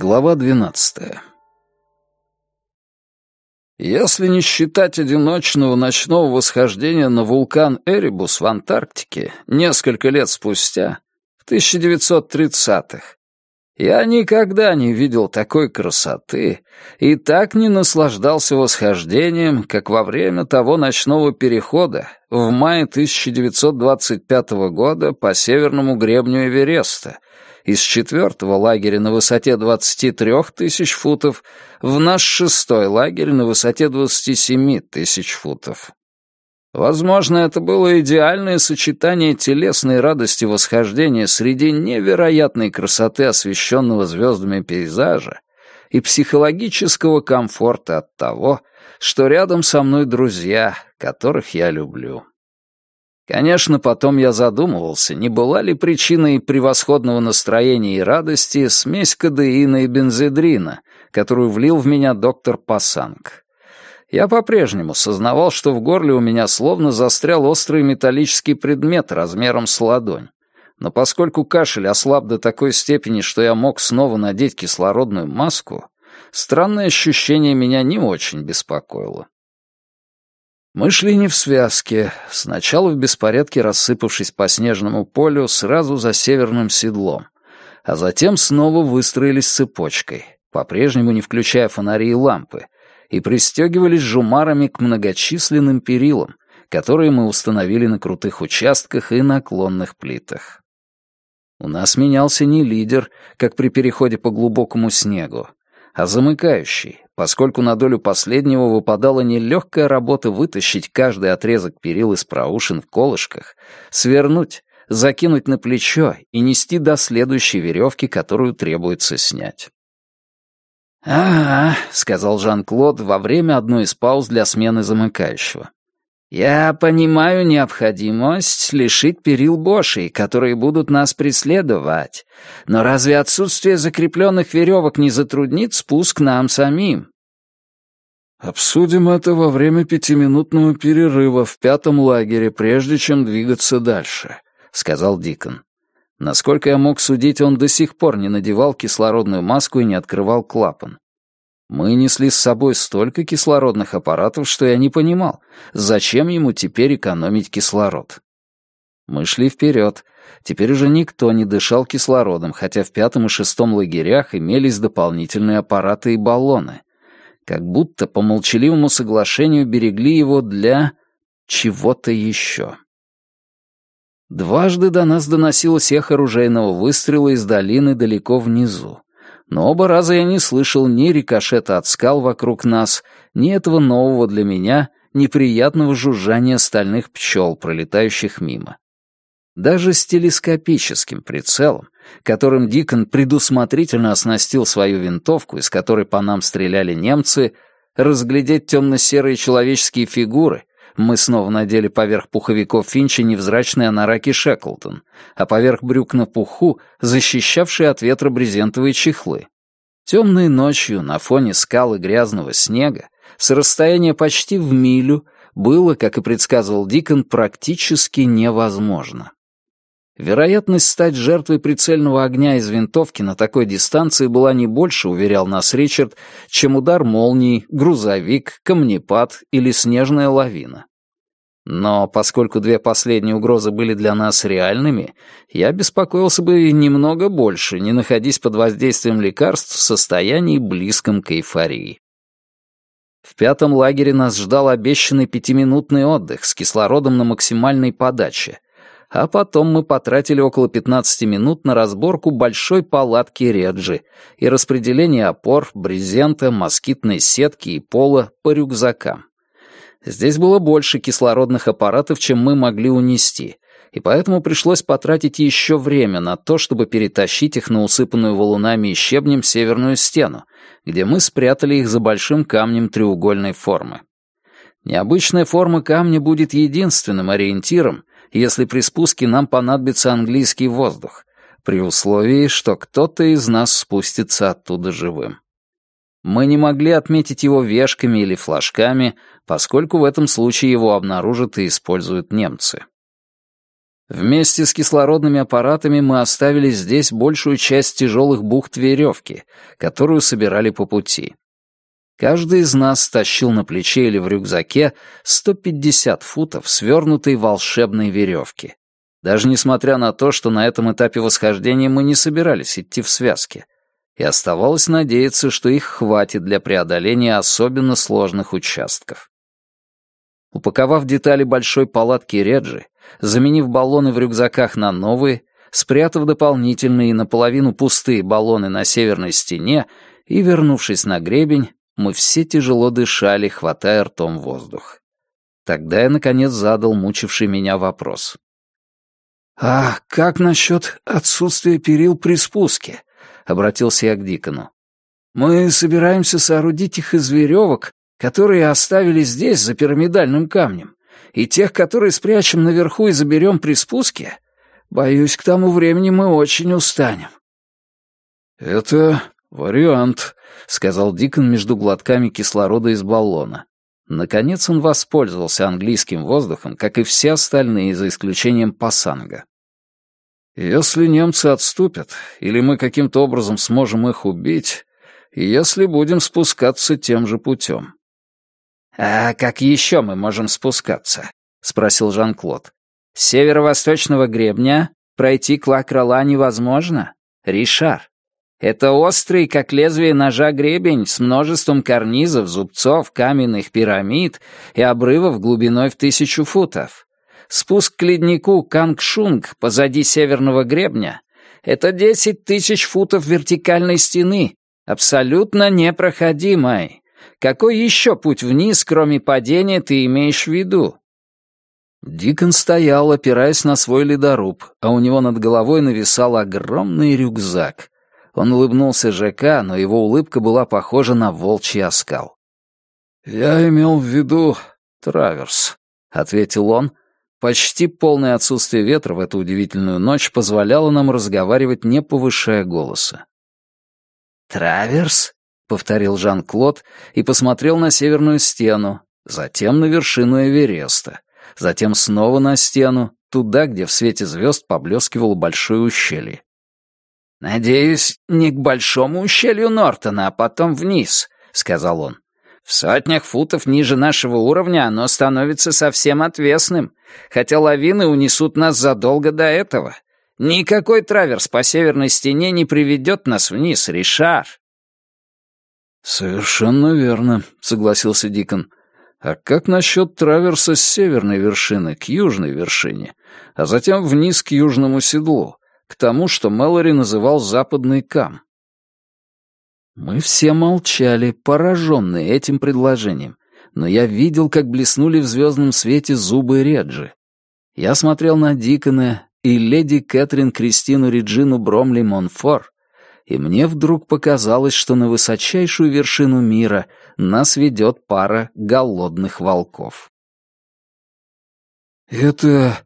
Глава двенадцатая. Если не считать одиночного ночного восхождения на вулкан Эребус в Антарктике несколько лет спустя, в 1930-х, я никогда не видел такой красоты и так не наслаждался восхождением, как во время того ночного перехода в мае 1925 года по северному гребню Эвереста, из четвертого лагеря на высоте 23 тысяч футов в наш шестой лагерь на высоте 27 тысяч футов. Возможно, это было идеальное сочетание телесной радости восхождения среди невероятной красоты освещенного звездами пейзажа и психологического комфорта от того, что рядом со мной друзья, которых я люблю. Конечно, потом я задумывался, не была ли причиной превосходного настроения и радости смесь кадеина и бензодрина, которую влил в меня доктор Пасанг. Я по-прежнему сознавал, что в горле у меня словно застрял острый металлический предмет размером с ладонь. Но поскольку кашель ослаб до такой степени, что я мог снова надеть кислородную маску, странное ощущение меня не очень беспокоило. Мы шли не в связке, сначала в беспорядке рассыпавшись по снежному полю сразу за северным седлом, а затем снова выстроились цепочкой, по-прежнему не включая фонари и лампы, и пристегивались жумарами к многочисленным перилам, которые мы установили на крутых участках и наклонных плитах. У нас менялся не лидер, как при переходе по глубокому снегу, а замыкающий, поскольку на долю последнего выпадала нелегкая работа вытащить каждый отрезок перил из проушин в колышках, свернуть, закинуть на плечо и нести до следующей веревки, которую требуется снять. «Ага», — сказал Жан-Клод во время одной из пауз для смены замыкающего. «Я понимаю необходимость лишить перил Бошей, которые будут нас преследовать. Но разве отсутствие закрепленных веревок не затруднит спуск нам самим?» «Обсудим это во время пятиминутного перерыва в пятом лагере, прежде чем двигаться дальше», — сказал Дикон. Насколько я мог судить, он до сих пор не надевал кислородную маску и не открывал клапан. Мы несли с собой столько кислородных аппаратов, что я не понимал, зачем ему теперь экономить кислород. Мы шли вперед. Теперь уже никто не дышал кислородом, хотя в пятом и шестом лагерях имелись дополнительные аппараты и баллоны. Как будто по молчаливому соглашению берегли его для чего-то еще. Дважды до нас доносилось эхо оружейного выстрела из долины далеко внизу но оба раза я не слышал ни рикошета от скал вокруг нас, ни этого нового для меня неприятного жужжания стальных пчел, пролетающих мимо. Даже с телескопическим прицелом, которым Дикон предусмотрительно оснастил свою винтовку, из которой по нам стреляли немцы, разглядеть темно-серые человеческие фигуры, мы снова надели поверх пуховиков Финча невзрачные анараки Шеклтон, а поверх брюк на пуху защищавшие от ветра брезентовые чехлы. Темной ночью на фоне скал и грязного снега с расстояния почти в милю было, как и предсказывал Дикон, практически невозможно. Вероятность стать жертвой прицельного огня из винтовки на такой дистанции была не больше, уверял нас Ричард, чем удар молнии, грузовик, камнепад или снежная лавина. Но поскольку две последние угрозы были для нас реальными, я беспокоился бы немного больше, не находясь под воздействием лекарств в состоянии близком к эйфории. В пятом лагере нас ждал обещанный пятиминутный отдых с кислородом на максимальной подаче, а потом мы потратили около 15 минут на разборку большой палатки Реджи и распределение опор, брезента, москитной сетки и пола по рюкзакам. Здесь было больше кислородных аппаратов, чем мы могли унести, и поэтому пришлось потратить еще время на то, чтобы перетащить их на усыпанную валунами и щебнем северную стену, где мы спрятали их за большим камнем треугольной формы. Необычная форма камня будет единственным ориентиром, если при спуске нам понадобится английский воздух, при условии, что кто-то из нас спустится оттуда живым. Мы не могли отметить его вешками или флажками, поскольку в этом случае его обнаружат и используют немцы. Вместе с кислородными аппаратами мы оставили здесь большую часть тяжелых бухт веревки, которую собирали по пути. Каждый из нас тащил на плече или в рюкзаке 150 футов свернутой волшебной веревки. Даже несмотря на то, что на этом этапе восхождения мы не собирались идти в связке. И оставалось надеяться, что их хватит для преодоления особенно сложных участков. Упаковав детали большой палатки Реджи, заменив баллоны в рюкзаках на новые, спрятав дополнительные наполовину пустые баллоны на северной стене и, вернувшись на гребень, мы все тяжело дышали, хватая ртом воздух. Тогда я, наконец, задал мучивший меня вопрос. «А как насчет отсутствия перил при спуске?» — обратился я к Дикону. «Мы собираемся соорудить их из веревок, которые оставили здесь, за пирамидальным камнем, и тех, которые спрячем наверху и заберем при спуске, боюсь, к тому времени мы очень устанем». «Это вариант», — сказал Дикон между глотками кислорода из баллона. Наконец он воспользовался английским воздухом, как и все остальные, за исключением Пасанга. «Если немцы отступят, или мы каким-то образом сможем их убить, если будем спускаться тем же путем. «А как еще мы можем спускаться?» — спросил Жан-Клод. «С северо-восточного гребня пройти к Лакрала невозможно? Ришар. Это острый, как лезвие ножа гребень с множеством карнизов, зубцов, каменных пирамид и обрывов глубиной в тысячу футов. Спуск к леднику Кангшунг позади северного гребня — это десять тысяч футов вертикальной стены, абсолютно непроходимой. Какой еще путь вниз, кроме падения, ты имеешь в виду?» Дикон стоял, опираясь на свой ледоруб, а у него над головой нависал огромный рюкзак. Он улыбнулся ЖК, но его улыбка была похожа на волчий оскал. «Я имел в виду траверс», — ответил он. Почти полное отсутствие ветра в эту удивительную ночь позволяло нам разговаривать, не повышая голоса. «Траверс?» — повторил Жан-Клод и посмотрел на северную стену, затем на вершину Эвереста, затем снова на стену, туда, где в свете звезд поблескивало большое ущелье. «Надеюсь, не к большому ущелью Нортона, а потом вниз», — сказал он. «В сотнях футов ниже нашего уровня оно становится совсем отвесным, хотя лавины унесут нас задолго до этого. Никакой траверс по северной стене не приведет нас вниз, Ришар». «Совершенно верно», — согласился Дикон. «А как насчет траверса с северной вершины к южной вершине, а затем вниз к южному седлу, к тому, что Мэлори называл западный кам?» Мы все молчали, пораженные этим предложением, но я видел, как блеснули в звездном свете зубы Реджи. Я смотрел на Дикона и леди Кэтрин Кристину Реджину Бромли Монфор, и мне вдруг показалось, что на высочайшую вершину мира нас ведет пара голодных волков. «Это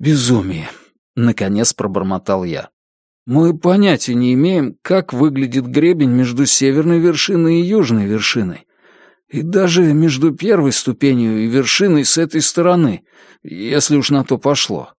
безумие», — наконец пробормотал я. «Мы понятия не имеем, как выглядит гребень между северной вершиной и южной вершиной, и даже между первой ступенью и вершиной с этой стороны, если уж на то пошло.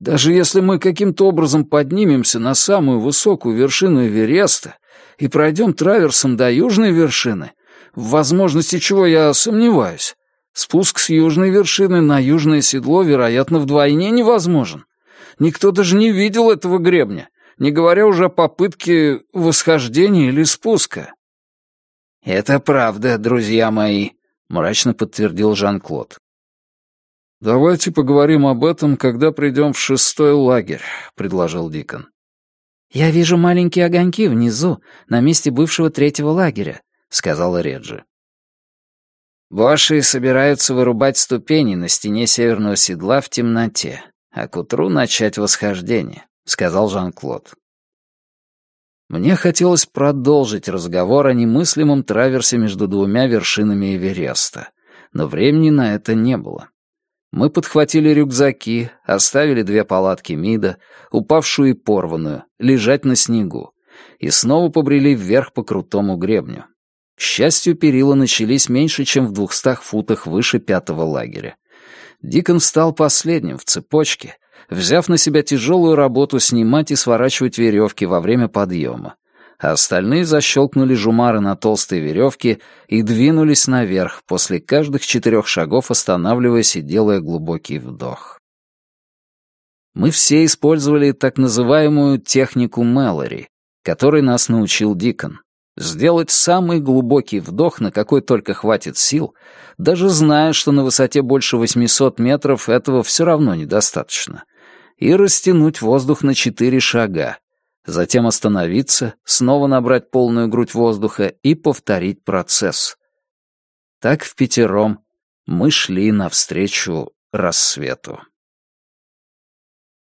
Даже если мы каким-то образом поднимемся на самую высокую вершину Эвереста и пройдем траверсом до южной вершины, в возможности чего я сомневаюсь, спуск с южной вершины на южное седло, вероятно, вдвойне невозможен. Никто даже не видел этого гребня, не говоря уже о попытке восхождения или спуска. «Это правда, друзья мои», — мрачно подтвердил Жан-Клод. «Давайте поговорим об этом, когда придем в шестой лагерь», — предложил Дикон. «Я вижу маленькие огоньки внизу, на месте бывшего третьего лагеря», — сказала Реджи. Боши собираются вырубать ступени на стене северного седла в темноте, а к утру начать восхождение, — сказал Жан-Клод. Мне хотелось продолжить разговор о немыслимом траверсе между двумя вершинами Эвереста, но времени на это не было. Мы подхватили рюкзаки, оставили две палатки МИДа, упавшую и порванную, лежать на снегу, и снова побрели вверх по крутому гребню. К счастью, перила начались меньше, чем в двухстах футах выше пятого лагеря. Дикон встал последним в цепочке, взяв на себя тяжелую работу снимать и сворачивать веревки во время подъема, а остальные защелкнули жумары на толстой веревке и двинулись наверх, после каждых четырех шагов останавливаясь и делая глубокий вдох. Мы все использовали так называемую технику Мэлори, которой нас научил Дикон. Сделать самый глубокий вдох, на какой только хватит сил, даже зная, что на высоте больше 800 метров этого все равно недостаточно, и растянуть воздух на четыре шага, затем остановиться, снова набрать полную грудь воздуха и повторить процесс. Так в пятером мы шли навстречу рассвету.